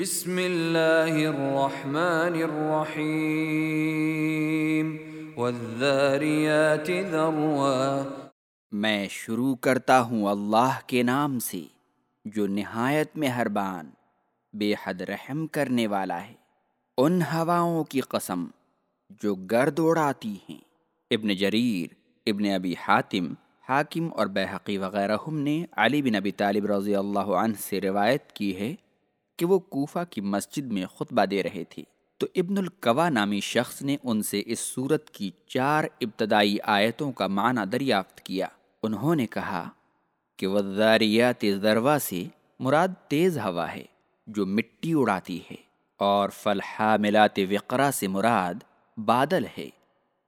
بسم اللہ الرحمن الرحیم والذاریات ذروا میں شروع کرتا ہوں اللہ کے نام سے، جو نہایت مہربان، بے حد رحم کرنے والا ہے۔ ان ہواؤں کی قسم جو گرد اڑاتی ہیں۔ ابن جریر، ابن ابی حاتم، حاکم اور بحقی وغیرہ ہم نے علی بن ابی طالب رضی اللہ عنہ سے روایت کی ہے۔ کہ وہ کوفہ کی مسجد میں خطبہ دے رہے تھے۔ تو ابن القوا نامی شخص نے ان سے اس صورت کی چار ابتدائی آیتوں کا معنی دریافت کیا۔ انہوں نے کہا کہ وزاریات ذروا سے مراد تیز ہوا ہے، جو مٹی اڑاتی ہے، اور فلحاملات وقرا سے مراد بادل ہے،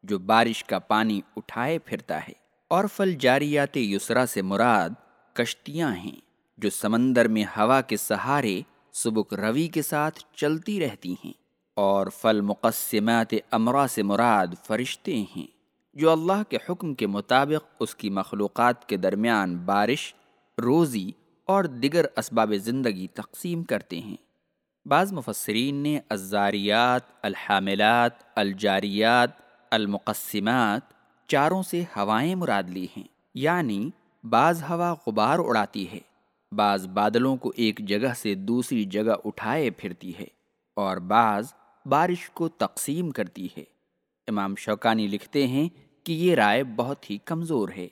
جو بارش کا پانی اٹھائے پھرتا ہے۔ اور فل جاریات یسرا سے مراد کشتیاں ہیں، جو سمندر میں ہوا کے سہارے سبک روی کے ساتھ چلتی رہتی ہیں اور فل مقصمات امرا سے مراد فرشتے ہیں، جو اللہ کے حکم کے مطابق اس کی مخلوقات کے درمیان بارش، روزی اور دیگر اسباب زندگی تقسیم کرتے ہیں۔ بعض مفسرین نے الزاریات، الحاملات، الجاریات، المقسمات چاروں سے ہوائیں مراد لی ہیں یعنی بعض ہوا غبار اڑاتی ہے۔ بعض بادلوں کو ایک جگہ سے دوسری جگہ اٹھائے پھرتی ہے اور بعض بارش کو تقسیم کرتی ہے۔ امام شوکانی لکھتے ہیں کہ یہ رائے بہت ہی کمزور ہے۔